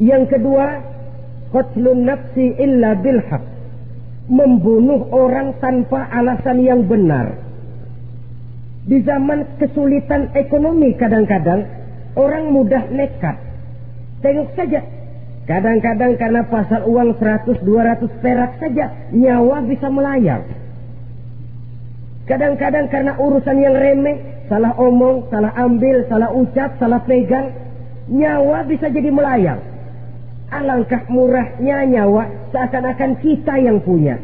Yang kedua, qatlun nafsi illa bilhaq. Membunuh orang tanpa alasan yang benar. Di zaman kesulitan ekonomi kadang-kadang orang mudah nekat. Tengok saja. Kadang-kadang karena pasar uang 100-200 perak saja nyawa bisa melayang. Kadang-kadang karena urusan yang remeh, salah omong, salah ambil, salah ucap, salah pegang, nyawa bisa jadi melayang. Alangkah murahnya nyawa seakan-akan kita yang punya.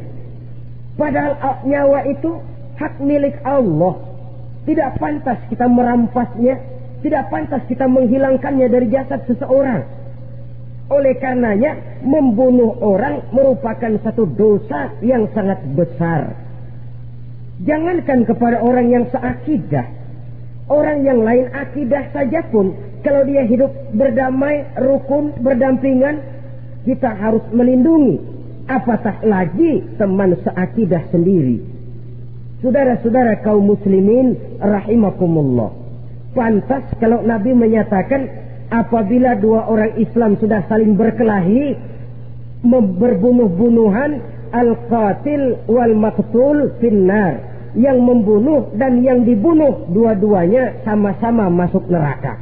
Padahal nyawa itu hak milik Allah. Tidak pantas kita merampasnya, tidak pantas kita menghilangkannya dari jasad seseorang. Oleh karenanya, membunuh orang merupakan satu dosa yang sangat besar. Jangankan kepada orang yang seakidah, orang yang lain akidah saja pun kalau dia hidup berdamai, rukun, berdampingan, kita harus melindungi. Apatah lagi teman seakidah sendiri. Saudara-saudara kaum muslimin rahimakumullah. Pantas kalau Nabi menyatakan apabila dua orang Islam sudah saling berkelahi, berbunuh-bunuhan, al-qatil wal maqtul finnar. Yang membunuh dan yang dibunuh dua-duanya sama-sama masuk neraka.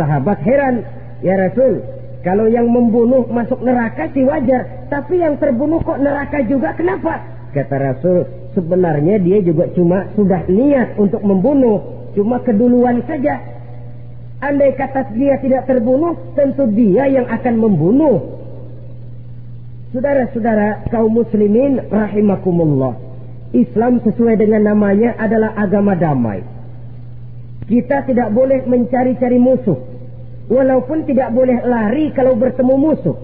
Sahabat heran, ya Rasul, kalau yang membunuh masuk neraka sih wajar, tapi yang terbunuh kok neraka juga, kenapa? Kata Rasul, sebenarnya dia juga cuma sudah niat untuk membunuh, cuma keduluan saja. Andai kata dia tidak terbunuh, tentu dia yang akan membunuh. Saudara-saudara kaum muslimin rahimakumullah. Islam sesuai dengan namanya adalah agama damai. Kita tidak boleh mencari-cari musuh. Walaupun tidak boleh lari kalau bertemu musuh.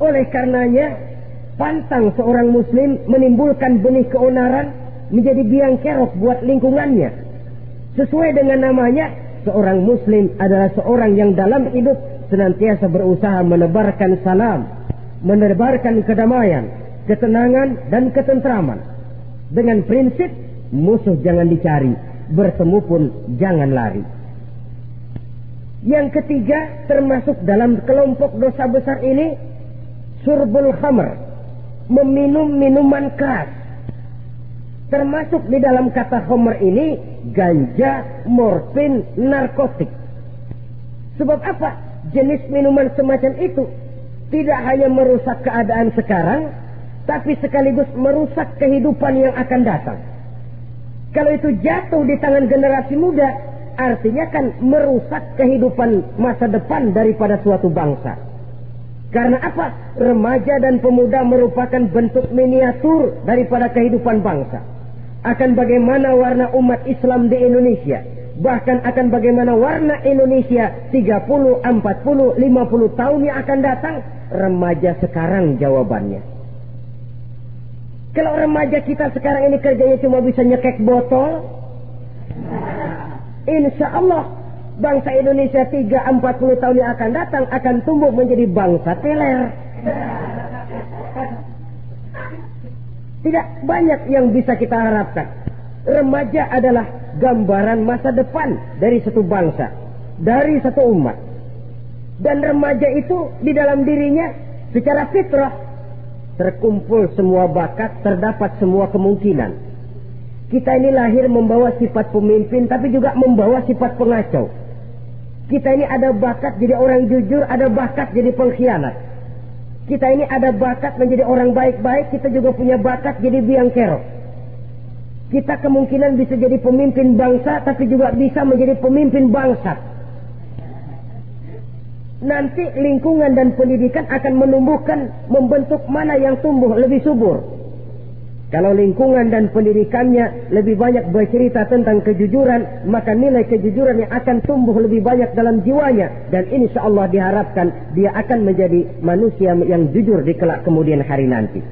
Oleh karenanya, pantang seorang muslim menimbulkan benih keonaran menjadi biang kerok buat lingkungannya. Sesuai dengan namanya, seorang muslim adalah seorang yang dalam hidup senantiasa berusaha menebarkan salam, menebarkan kedamaian, ketenangan dan ketentraman. Dengan prinsip musuh jangan dicari, bertemu pun jangan lari. Yang ketiga termasuk dalam kelompok dosa besar ini surbul khamr, meminum minuman keras. Termasuk di dalam kata khamr ini ganja, morfin, narkotik. Sebab apa? Jenis minuman semacam itu tidak hanya merusak keadaan sekarang, tapi sekaligus merusak kehidupan yang akan datang. Kalau itu jatuh di tangan generasi muda, artinya kan merusak kehidupan masa depan daripada suatu bangsa. Karena apa? Remaja dan pemuda merupakan bentuk miniatur daripada kehidupan bangsa. Akan bagaimana warna umat Islam di Indonesia. Bahkan akan bagaimana warna Indonesia 30, 40, 50 tahun yang akan datang. Remaja sekarang jawabannya. Kalau remaja kita sekarang ini kerjanya cuma bisa nyekek botol, insya Allah bangsa Indonesia 3-40 tahun yang akan datang akan tumbuh menjadi bangsa teler. Tidak banyak yang bisa kita harapkan. Remaja adalah gambaran masa depan dari satu bangsa, dari satu umat. Dan remaja itu di dalam dirinya secara fitrah terkumpul semua bakat, terdapat semua kemungkinan. Kita ini lahir membawa sifat pemimpin, tapi juga membawa sifat pengacau. Kita ini ada bakat jadi orang jujur, ada bakat jadi pengkhianat. Kita ini ada bakat menjadi orang baik-baik, kita juga punya bakat jadi biang kerok. Kita kemungkinan bisa jadi pemimpin bangsa, tapi juga bisa menjadi pemimpin bangsa nanti lingkungan dan pendidikan akan menumbuhkan, membentuk mana yang tumbuh lebih subur. Kalau lingkungan dan pendidikannya lebih banyak bercerita tentang kejujuran, maka nilai kejujuran yang akan tumbuh lebih banyak dalam jiwanya. Dan insya Allah diharapkan dia akan menjadi manusia yang jujur di kelak kemudian hari nanti.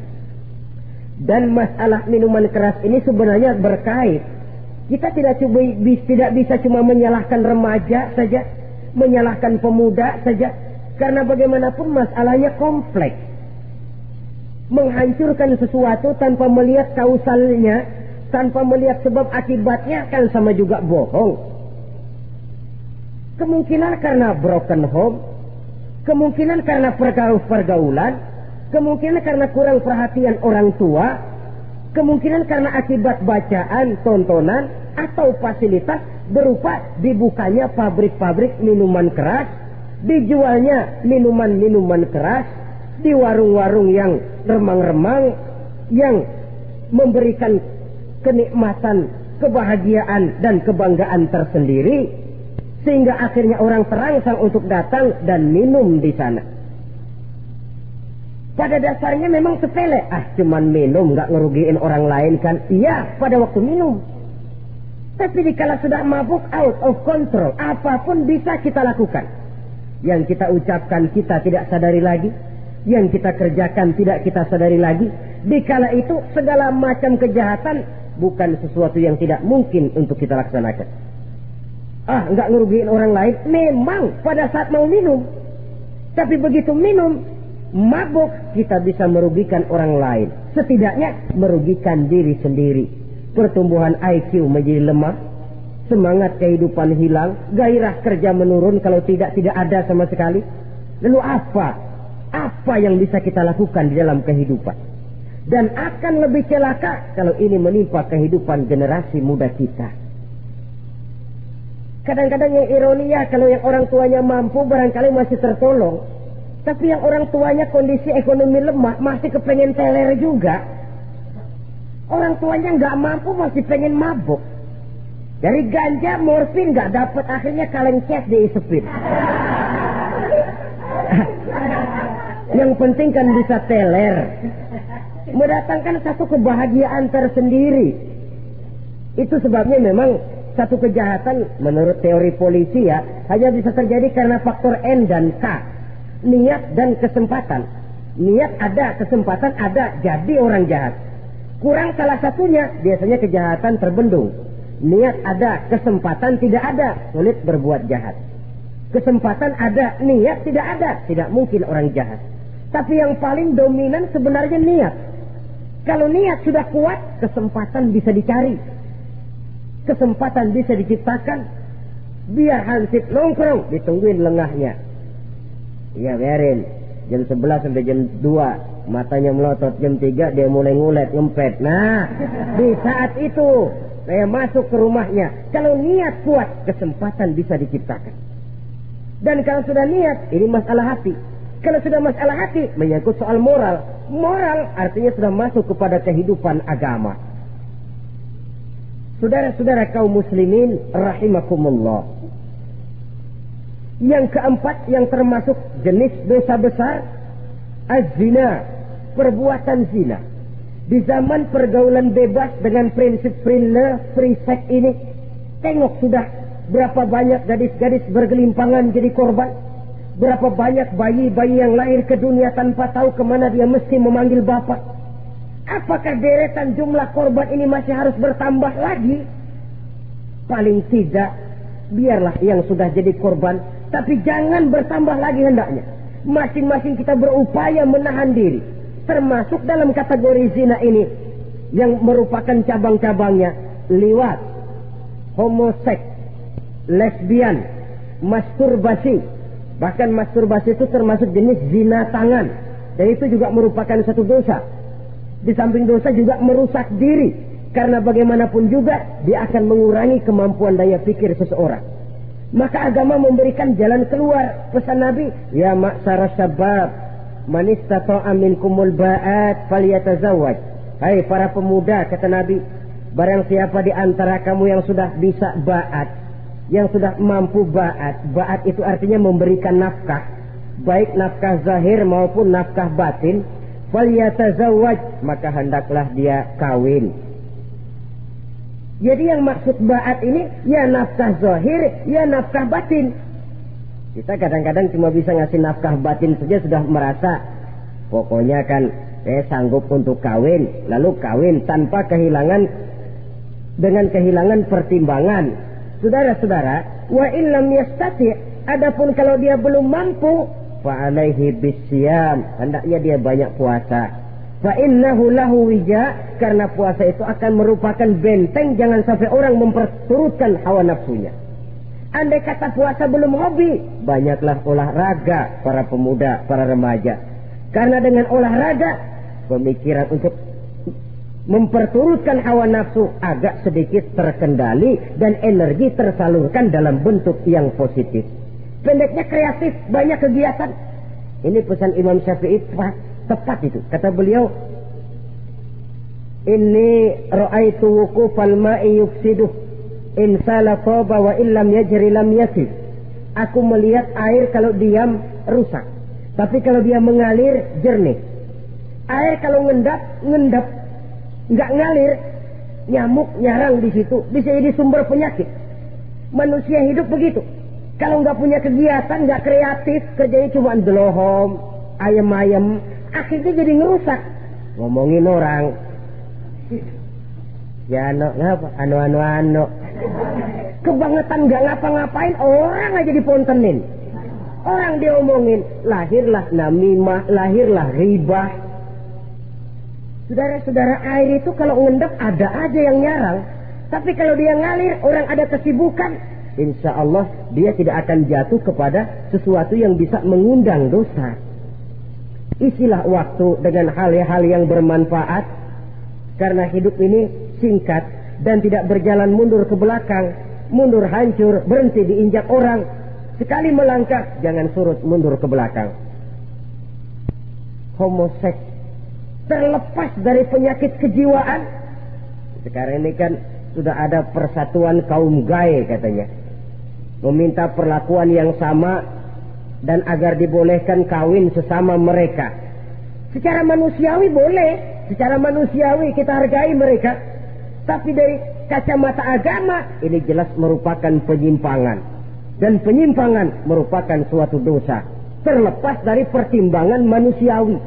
Dan masalah minuman keras ini sebenarnya berkait. Kita tidak, cuba, tidak bisa cuma menyalahkan remaja saja menyalahkan pemuda saja. Karena bagaimanapun masalahnya kompleks. Menghancurkan sesuatu tanpa melihat kausalnya tanpa melihat sebab akibatnya kan sama juga bohong. Kemungkinan karena broken home, kemungkinan karena pergaulan, kemungkinan karena kurang perhatian orang tua, kemungkinan karena akibat bacaan, tontonan, atau fasilitas berupa dibukanya pabrik-pabrik minuman keras, dijualnya minuman-minuman keras, di warung-warung yang remang-remang, yang memberikan kenikmatan, kebahagiaan, dan kebanggaan tersendiri, sehingga akhirnya orang terangsang untuk datang dan minum di sana. Pada dasarnya memang sepele. Ah, cuman minum, nggak ngerugiin orang lain kan? Iya, pada waktu minum. Tapi dikala sudah mabuk out of control, apa pun bisa kita lakukan. Yang kita ucapkan kita tidak sadari lagi. Yang kita kerjakan tidak kita sadari lagi. Dikala itu segala macam kejahatan bukan sesuatu yang tidak mungkin untuk kita laksanakan ah nggak ngerugiin orang lain memang pada saat mau minum tapi begitu minum mabuk kita bisa merugikan orang lain setidaknya merugikan diri sendiri pertumbuhan IQ menjadi lemah. Semangat kehidupan hilang. Gairah kerja menurun kalau tidak tidak ada sama sekali. Lalu apa? Apa yang bisa kita lakukan di dalam kehidupan? Dan akan lebih celaka kalau ini menimpa kehidupan generasi muda kita. Kadang-kadang yang ironi ya kalau yang orang tuanya mampu barangkali masih tertolong. Tapi yang orang tuanya kondisi ekonomi lemah masih kepengen teler juga. Orang tuanya nggak mampu masih pengen mabuk. Dari ganja, morfin nggak dapat akhirnya kaleng cek diisepin. yang penting kan bisa teler. Mendatangkan satu kebahagiaan tersendiri. Itu sebabnya memang satu kejahatan menurut teori polisi ya hanya bisa terjadi karena faktor N dan K. Niat dan kesempatan. Niat ada, kesempatan ada, jadi orang jahat. Kurang salah satunya, biasanya kejahatan terbendung. Niat ada, kesempatan tidak ada, sulit berbuat jahat. Kesempatan ada, niat tidak ada, tidak mungkin orang jahat. Tapi yang paling dominan sebenarnya niat. Kalau niat sudah kuat, kesempatan bisa dicari kesempatan bisa diciptakan biar hansip nongkrong ditungguin lengahnya iya biarin jam 11 sampai jam 2 matanya melotot jam 3 dia mulai ngulet ngempet. Nah di saat itu saya masuk ke rumahnya. Kalau niat kuat kesempatan bisa diciptakan. Dan kalau sudah niat ini masalah hati. Kalau sudah masalah hati menyangkut soal moral. Moral artinya sudah masuk kepada kehidupan agama. Saudara-saudara kaum muslimin rahimakumullah. Yang keempat yang termasuk jenis dosa besar az-zina, perbuatan zina. Di zaman pergaulan bebas dengan prinsip free love, free sex ini, tengok sudah berapa banyak gadis-gadis bergelimpangan jadi korban. Berapa banyak bayi-bayi yang lahir ke dunia tanpa tahu ke mana dia mesti memanggil bapak Apakah deretan jumlah korban ini masih harus bertambah lagi? Paling tidak, biarlah yang sudah jadi korban, tapi jangan bertambah lagi hendaknya. Masing-masing kita berupaya menahan diri, termasuk dalam kategori zina ini yang merupakan cabang-cabangnya liwat, homoseks, lesbian, masturbasi. Bahkan masturbasi itu termasuk jenis zina tangan. Dan itu juga merupakan satu dosa di samping dosa juga merusak diri. Karena bagaimanapun juga dia akan mengurangi kemampuan daya pikir seseorang. Maka agama memberikan jalan keluar. Pesan Nabi, Ya maksara sabab, man istata'a minkumul ba'at faliyatazawaj. Hai para pemuda, kata Nabi, barang siapa di antara kamu yang sudah bisa ba'at, yang sudah mampu ba'at, ba'at itu artinya memberikan nafkah, baik nafkah zahir maupun nafkah batin, falyatazawwaj maka hendaklah dia kawin jadi yang maksud ba'at ini ya nafkah zahir ya nafkah batin kita kadang-kadang cuma bisa ngasih nafkah batin saja sudah merasa pokoknya kan saya sanggup untuk kawin lalu kawin tanpa kehilangan dengan kehilangan pertimbangan. Saudara-saudara wa illam yastati adapun kalau dia belum mampu fa'alaihi bisyam hendaknya dia banyak puasa. Fa innahu lahu wija karena puasa itu akan merupakan benteng jangan sampai orang memperturutkan hawa nafsunya Andai kata puasa belum hobi, banyaklah olahraga para pemuda, para remaja. Karena dengan olahraga, pemikiran untuk memperturutkan hawa nafsu agak sedikit terkendali dan energi tersalurkan dalam bentuk yang positif. Pendeknya kreatif, banyak kegiatan. Ini pesan Imam Syafi'i tepat itu. Kata beliau, ini ra'aitu wukufal ma'i yufsiduh in sala toba wa illam yajri lam yasif. Aku melihat air kalau diam rusak. Tapi kalau dia mengalir jernih. Air kalau ngendap, ngendap. Nggak ngalir, nyamuk nyarang di situ. Bisa jadi sumber penyakit. Manusia hidup begitu. Kalau nggak punya kegiatan, nggak kreatif, kerjanya cuma delohom, ayam-ayam, akhirnya jadi ngerusak. Ngomongin orang. Ya, no, ngapa? Anu, anu, anu. Kebangetan gak ngapa-ngapain orang aja dipontenin. Orang diomongin, lahirlah namimah, lahirlah ribah. Saudara-saudara air itu kalau ngendap ada aja yang nyarang. Tapi kalau dia ngalir, orang ada kesibukan. Insya Allah dia tidak akan jatuh kepada sesuatu yang bisa mengundang dosa. Isilah waktu dengan hal-hal yang bermanfaat. Karena hidup ini singkat dan tidak berjalan mundur ke belakang, mundur hancur, berhenti diinjak orang. Sekali melangkah, jangan surut mundur ke belakang. Homoseks terlepas dari penyakit kejiwaan. Sekarang ini kan sudah ada persatuan kaum gay katanya. Meminta perlakuan yang sama dan agar dibolehkan kawin sesama mereka. Secara manusiawi boleh, secara manusiawi kita hargai mereka. Tapi dari kacamata agama ini jelas merupakan penyimpangan. Dan penyimpangan merupakan suatu dosa. Terlepas dari pertimbangan manusiawi.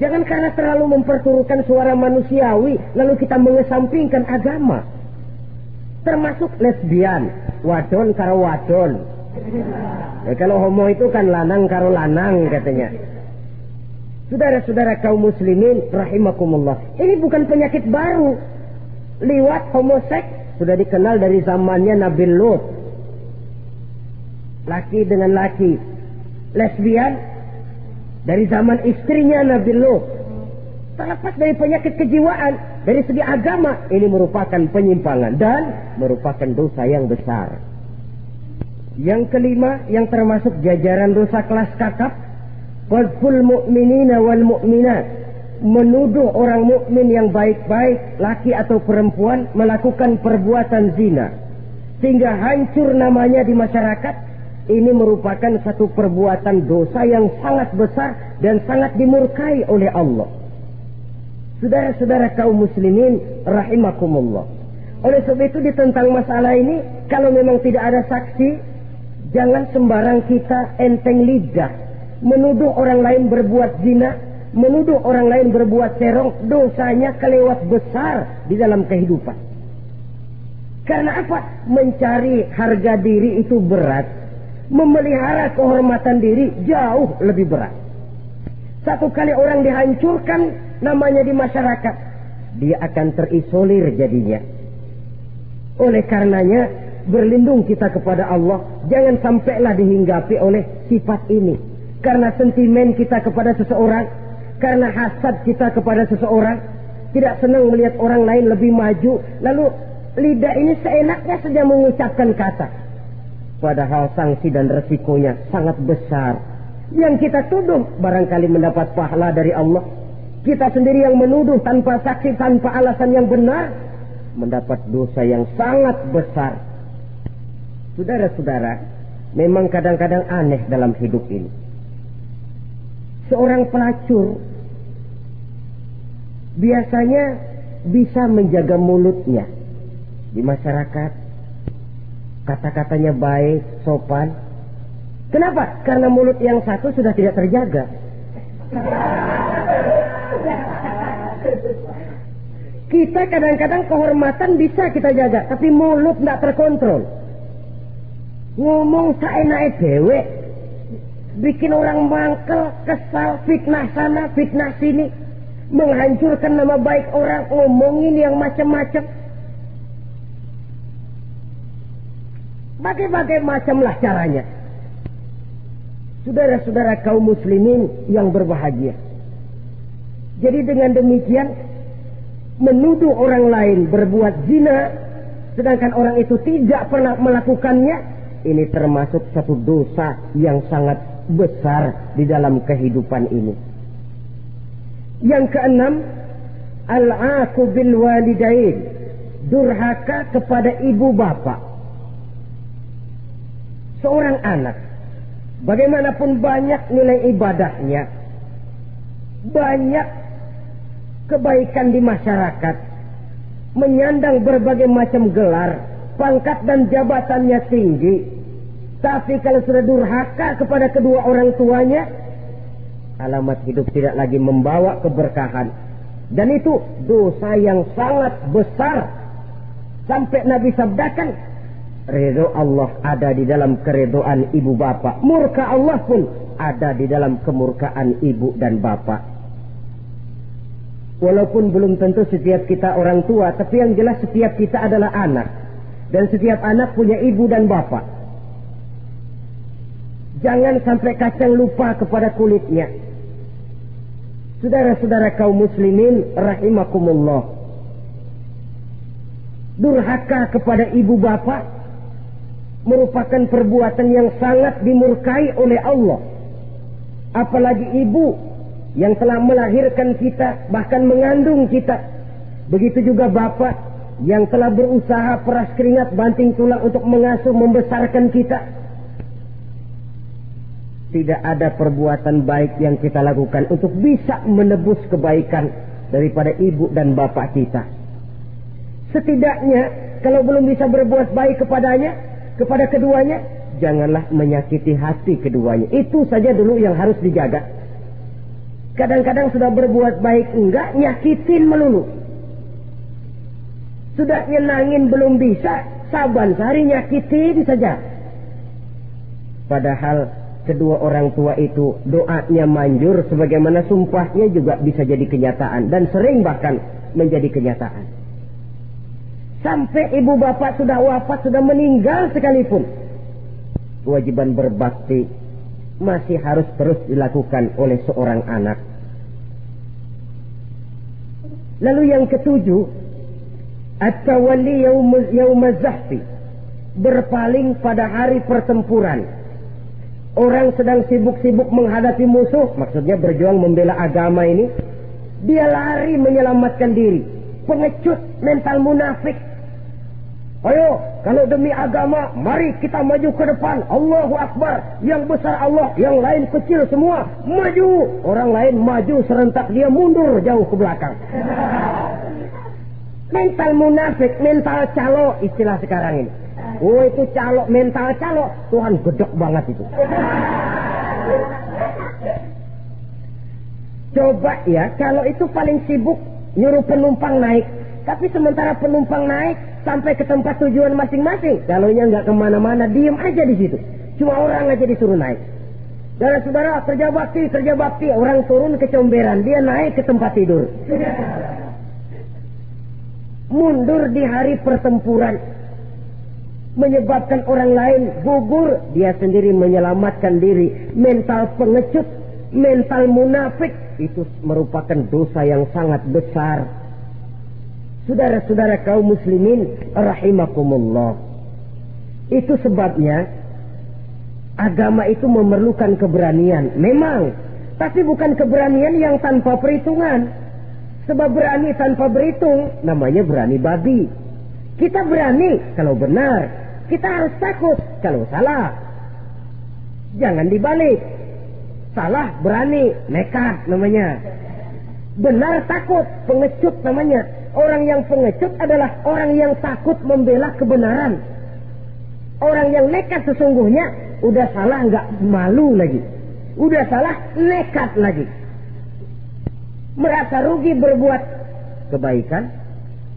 Jangan karena terlalu memperturutkan suara manusiawi lalu kita mengesampingkan agama. Termasuk lesbian, wadon karo wadon. Ya, kalau homo itu kan lanang karo lanang katanya. Saudara-saudara kaum muslimin rahimakumullah. Ini bukan penyakit baru liwat homoseks sudah dikenal dari zamannya Nabi Lut. Laki dengan laki. Lesbian dari zaman istrinya Nabi Lut. Terlepas dari penyakit kejiwaan, dari segi agama, ini merupakan penyimpangan dan merupakan dosa yang besar. Yang kelima, yang termasuk jajaran dosa kelas kakap, Wadful mu'minina wal mu'minat menuduh orang mukmin yang baik-baik, laki atau perempuan melakukan perbuatan zina sehingga hancur namanya di masyarakat, ini merupakan satu perbuatan dosa yang sangat besar dan sangat dimurkai oleh Allah. Saudara-saudara kaum muslimin rahimakumullah. Oleh sebab itu di tentang masalah ini, kalau memang tidak ada saksi, jangan sembarang kita enteng lidah menuduh orang lain berbuat zina menuduh orang lain berbuat serong, dosanya kelewat besar di dalam kehidupan. Karena apa? Mencari harga diri itu berat. Memelihara kehormatan diri jauh lebih berat. Satu kali orang dihancurkan namanya di masyarakat. Dia akan terisolir jadinya. Oleh karenanya berlindung kita kepada Allah. Jangan sampailah dihinggapi oleh sifat ini. Karena sentimen kita kepada seseorang karena hasad kita kepada seseorang, tidak senang melihat orang lain lebih maju, lalu lidah ini seenaknya saja mengucapkan kata. Padahal sanksi dan resikonya sangat besar. Yang kita tuduh barangkali mendapat pahala dari Allah. Kita sendiri yang menuduh tanpa saksi, tanpa alasan yang benar, mendapat dosa yang sangat besar. Saudara-saudara, memang kadang-kadang aneh dalam hidup ini. Seorang pelacur biasanya bisa menjaga mulutnya di masyarakat. Kata-katanya baik, sopan. Kenapa? Karena mulut yang satu sudah tidak terjaga. Kita kadang-kadang kehormatan bisa kita jaga, tapi mulut tidak terkontrol. Ngomong seenak dewe, bikin orang mangkel, kesal, fitnah sana, fitnah sini menghancurkan nama baik orang, ngomongin yang macam-macam. Bagai-bagai macamlah caranya. Saudara-saudara kaum muslimin yang berbahagia. Jadi dengan demikian menuduh orang lain berbuat zina sedangkan orang itu tidak pernah melakukannya ini termasuk satu dosa yang sangat besar di dalam kehidupan ini. Yang keenam, al-aku bil walidain, durhaka kepada ibu bapak. Seorang anak, bagaimanapun banyak nilai ibadahnya, banyak kebaikan di masyarakat, menyandang berbagai macam gelar, pangkat dan jabatannya tinggi. Tapi kalau sudah durhaka kepada kedua orang tuanya, alamat hidup tidak lagi membawa keberkahan. Dan itu dosa yang sangat besar. Sampai Nabi sabdakan, Ridho Allah ada di dalam keredoan ibu bapak. Murka Allah pun ada di dalam kemurkaan ibu dan bapak. Walaupun belum tentu setiap kita orang tua, tapi yang jelas setiap kita adalah anak. Dan setiap anak punya ibu dan bapak. Jangan sampai kacang lupa kepada kulitnya. Saudara-saudara kaum muslimin rahimakumullah. Durhaka kepada ibu bapak merupakan perbuatan yang sangat dimurkai oleh Allah. Apalagi ibu yang telah melahirkan kita, bahkan mengandung kita. Begitu juga bapak yang telah berusaha peras keringat banting tulang untuk mengasuh membesarkan kita. Tidak ada perbuatan baik yang kita lakukan untuk bisa menebus kebaikan daripada ibu dan bapak kita. Setidaknya kalau belum bisa berbuat baik kepadanya, kepada keduanya, janganlah menyakiti hati keduanya. Itu saja dulu yang harus dijaga. Kadang-kadang sudah berbuat baik enggak, nyakitin melulu. Sudah nyenangin belum bisa, saban sehari nyakitin saja. Padahal kedua orang tua itu doanya manjur sebagaimana sumpahnya juga bisa jadi kenyataan dan sering bahkan menjadi kenyataan. Sampai ibu bapak sudah wafat, sudah meninggal sekalipun. Kewajiban berbakti masih harus terus dilakukan oleh seorang anak. Lalu yang ketujuh, At-tawalli yaumazahfi. Berpaling pada hari pertempuran. Orang sedang sibuk-sibuk menghadapi musuh, maksudnya berjuang membela agama ini. Dia lari menyelamatkan diri. Pengecut mental munafik Ayo, kalau demi agama, mari kita maju ke depan. Allahu Akbar. Yang besar Allah, yang lain kecil semua. Maju. Orang lain maju serentak, dia mundur jauh ke belakang. mental munafik, mental calo, istilah sekarang ini. Oh itu calo, mental calo. Tuhan gedok banget itu. Coba ya, kalau itu paling sibuk nyuruh penumpang naik. Tapi sementara penumpang naik, sampai ke tempat tujuan masing-masing. Kalau nya nggak ke mana-mana, diem aja di situ. Cuma orang aja disuruh naik. Dan saudara kerja bakti, kerja bakti, orang turun ke comberan, dia naik ke tempat tidur. Mundur di hari pertempuran, menyebabkan orang lain gugur, dia sendiri menyelamatkan diri. Mental pengecut, mental munafik, itu merupakan dosa yang sangat besar Saudara-saudara kaum muslimin rahimakumullah. Itu sebabnya agama itu memerlukan keberanian. Memang, tapi bukan keberanian yang tanpa perhitungan. Sebab berani tanpa berhitung namanya berani babi. Kita berani kalau benar. Kita harus takut kalau salah. Jangan dibalik. Salah berani, nekat namanya. Benar takut, pengecut namanya Orang yang pengecut adalah orang yang takut membela kebenaran. Orang yang nekat sesungguhnya udah salah nggak malu lagi. Udah salah nekat lagi. Merasa rugi berbuat kebaikan,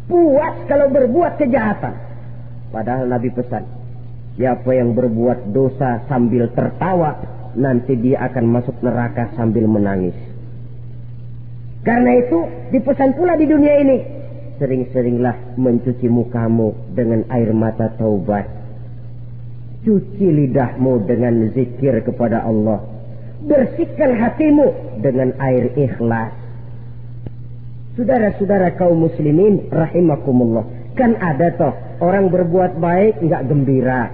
puas kalau berbuat kejahatan. Padahal Nabi pesan, siapa yang berbuat dosa sambil tertawa, nanti dia akan masuk neraka sambil menangis. Karena itu dipesan pula di dunia ini sering-seringlah mencuci mukamu dengan air mata taubat. Cuci lidahmu dengan zikir kepada Allah. Bersihkan hatimu dengan air ikhlas. Saudara-saudara kaum muslimin rahimakumullah. Kan ada toh orang berbuat baik nggak gembira.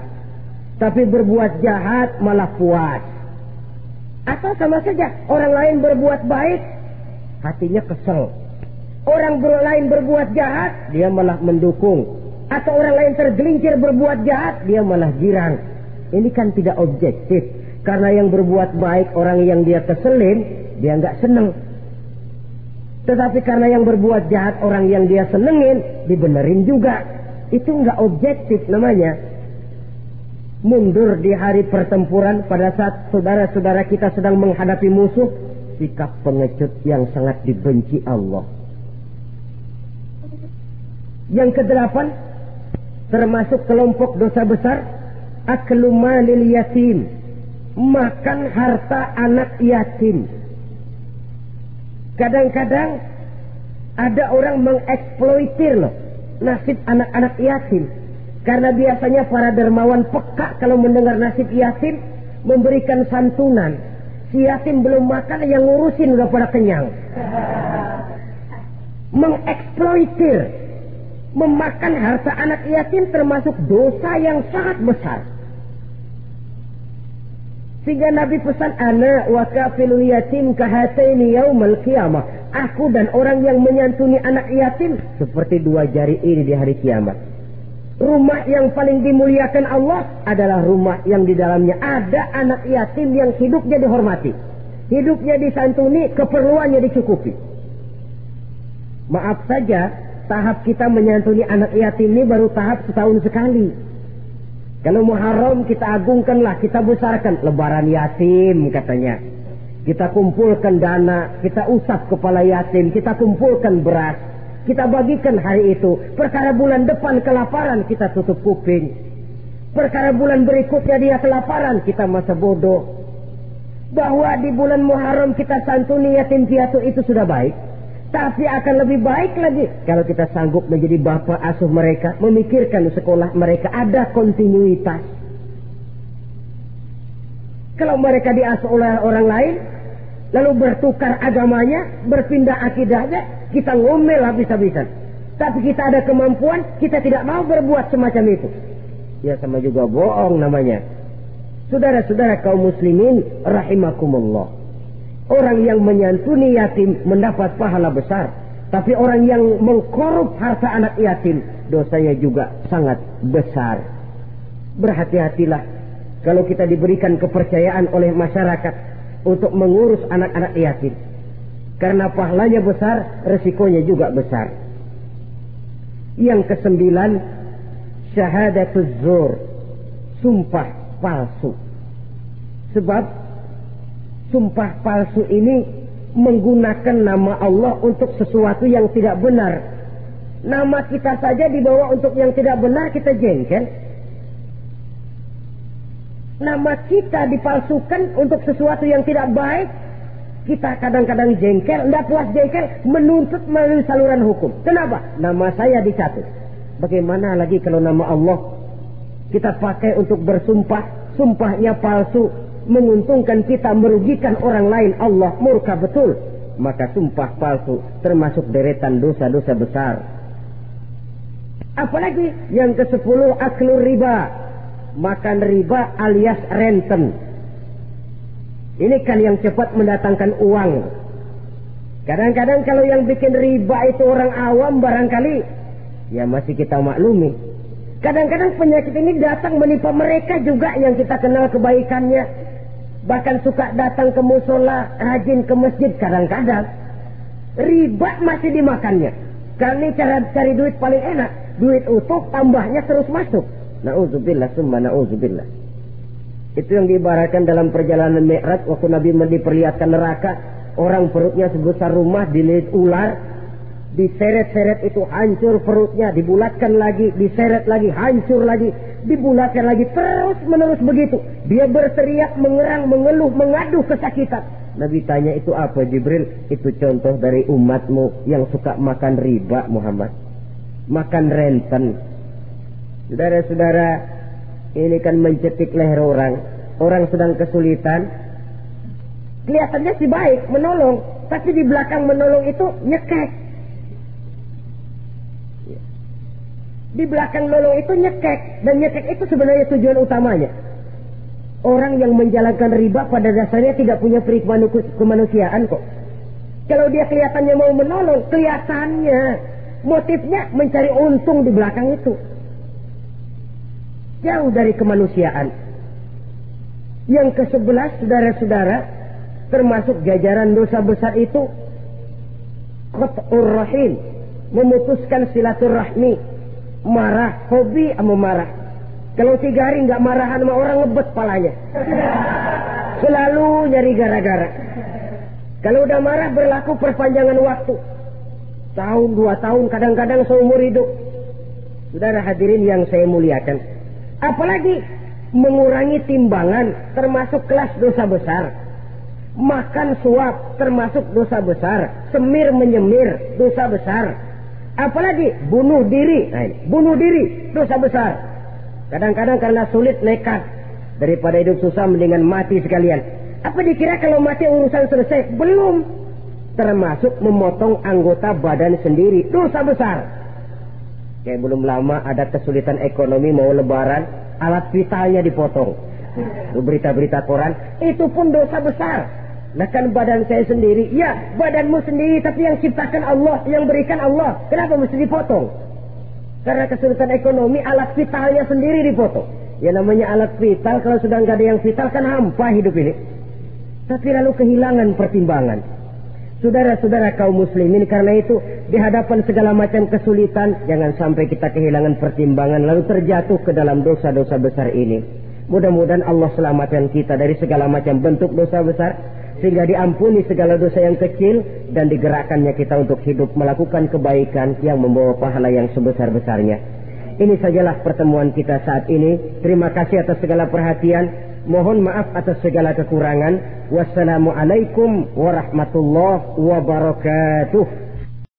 Tapi berbuat jahat malah puas. Atau sama saja orang lain berbuat baik hatinya kesel. Orang lain berbuat jahat dia malah mendukung atau orang lain tergelincir berbuat jahat, dia malah girang. Ini kan tidak objektif. Karena yang berbuat baik orang yang dia keselin, dia nggak seneng. Tetapi karena yang berbuat jahat orang yang dia senengin, dibenerin juga. Itu nggak objektif namanya. Mundur di hari pertempuran pada saat saudara-saudara kita sedang menghadapi musuh, sikap pengecut yang sangat dibenci Allah. Yang kedelapan, termasuk kelompok dosa besar aklu malil yatim makan harta anak yatim kadang-kadang ada orang mengeksploitir loh nasib anak-anak yatim karena biasanya para dermawan peka kalau mendengar nasib yatim memberikan santunan si yatim belum makan yang ngurusin udah pada kenyang mengeksploitir memakan harta anak yatim termasuk dosa yang sangat besar. Sehingga Nabi pesan anak wa kafilu yatim kahataini yaumal qiyamah. Aku dan orang yang menyantuni anak yatim seperti dua jari ini di hari kiamat. Rumah yang paling dimuliakan Allah adalah rumah yang di dalamnya ada anak yatim yang hidupnya dihormati. Hidupnya disantuni, keperluannya dicukupi. Maaf saja, tahap kita menyantuni anak yatim ini baru tahap setahun sekali. Kalau Muharram kita agungkanlah, kita besarkan. Lebaran yatim katanya. Kita kumpulkan dana, kita usap kepala yatim, kita kumpulkan beras. Kita bagikan hari itu. Perkara bulan depan kelaparan, kita tutup kuping. Perkara bulan berikutnya dia kelaparan, kita masa bodoh. Bahwa di bulan Muharram kita santuni yatim piatu itu sudah baik. Tapi akan lebih baik lagi kalau kita sanggup menjadi bapak asuh mereka, memikirkan sekolah mereka ada kontinuitas. Kalau mereka diasuh oleh orang lain, lalu bertukar agamanya, berpindah akidahnya, kita ngomel habis-habisan. Tapi kita ada kemampuan, kita tidak mau berbuat semacam itu. Ya sama juga bohong namanya. Saudara-saudara kaum muslimin rahimakumullah. Orang yang menyantuni yatim mendapat pahala besar. Tapi orang yang mengkorup harta anak yatim, dosanya juga sangat besar. Berhati-hatilah kalau kita diberikan kepercayaan oleh masyarakat untuk mengurus anak-anak yatim. Karena pahalanya besar, resikonya juga besar. Yang kesembilan, syahadatul zur, sumpah palsu. Sebab sumpah palsu ini menggunakan nama Allah untuk sesuatu yang tidak benar. Nama kita saja dibawa untuk yang tidak benar kita jengkel. Nama kita dipalsukan untuk sesuatu yang tidak baik. Kita kadang-kadang jengkel, tidak puas jengkel, menuntut melalui saluran hukum. Kenapa? Nama saya dicatut. Bagaimana lagi kalau nama Allah kita pakai untuk bersumpah, sumpahnya palsu, menguntungkan kita merugikan orang lain Allah murka betul maka sumpah palsu termasuk deretan dosa-dosa besar apalagi yang ke sepuluh aklu riba makan riba alias renten ini kan yang cepat mendatangkan uang kadang-kadang kalau yang bikin riba itu orang awam barangkali ya masih kita maklumi kadang-kadang penyakit ini datang menimpa mereka juga yang kita kenal kebaikannya Bahkan suka datang ke musola, rajin ke masjid kadang-kadang. Riba masih dimakannya. Karena cara cari duit paling enak. Duit utuh tambahnya terus masuk. Na'udzubillah summa na'udzubillah. Itu yang diibaratkan dalam perjalanan Mi'raj waktu Nabi diperlihatkan neraka. Orang perutnya sebesar rumah dililit ular. Diseret-seret itu hancur perutnya. Dibulatkan lagi, diseret lagi, hancur lagi dibulatkan lagi terus menerus begitu. Dia berteriak, mengerang, mengeluh, mengadu kesakitan. Nabi tanya itu apa Jibril? Itu contoh dari umatmu yang suka makan riba Muhammad. Makan renten. Saudara-saudara, Ini kan mencetik leher orang. Orang sedang kesulitan. Kelihatannya sih baik, menolong. Tapi di belakang menolong itu nyekek. Di belakang menolong itu nyekek. Dan nyekek itu sebenarnya tujuan utamanya. Orang yang menjalankan riba pada dasarnya tidak punya peri kemanusiaan kok. Kalau dia kelihatannya mau menolong, kelihatannya motifnya mencari untung di belakang itu. Jauh dari kemanusiaan. Yang ke sebelas, saudara-saudara, termasuk jajaran dosa besar itu, Qat'ur Rahim, memutuskan silaturahmi, marah, hobi sama marah. Kalau tiga hari nggak marahan sama orang ngebet palanya. Selalu nyari gara-gara. Kalau udah marah berlaku perpanjangan waktu. Tahun, dua tahun, kadang-kadang seumur hidup. Saudara hadirin yang saya muliakan. Apalagi mengurangi timbangan termasuk kelas dosa besar. Makan suap termasuk dosa besar. Semir menyemir dosa besar. Apalagi bunuh diri. Nah, bunuh diri dosa besar. Kadang-kadang karena sulit nekat. Daripada hidup susah mendingan mati sekalian. Apa dikira kalau mati urusan selesai? Belum. Termasuk memotong anggota badan sendiri. Dosa besar. Kayak belum lama ada kesulitan ekonomi mau lebaran. Alat vitalnya dipotong. Berita-berita koran. Itu pun dosa besar. Nah kan badan saya sendiri. Ya badanmu sendiri. Tapi yang ciptakan Allah. Yang berikan Allah. Kenapa mesti dipotong? Karena kesulitan ekonomi, alat vitalnya sendiri dipotong. Ya namanya alat vital, kalau sudah nggak ada yang vital kan hampa hidup ini. Tapi lalu kehilangan pertimbangan. Saudara-saudara kaum muslimin karena itu di hadapan segala macam kesulitan jangan sampai kita kehilangan pertimbangan lalu terjatuh ke dalam dosa-dosa besar ini. Mudah-mudahan Allah selamatkan kita dari segala macam bentuk dosa besar sehingga diampuni segala dosa yang kecil dan digerakkannya kita untuk hidup melakukan kebaikan yang membawa pahala yang sebesar-besarnya. Ini sajalah pertemuan kita saat ini. Terima kasih atas segala perhatian. Mohon maaf atas segala kekurangan. Wassalamualaikum warahmatullahi wabarakatuh.